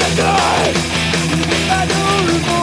tonight I don't remember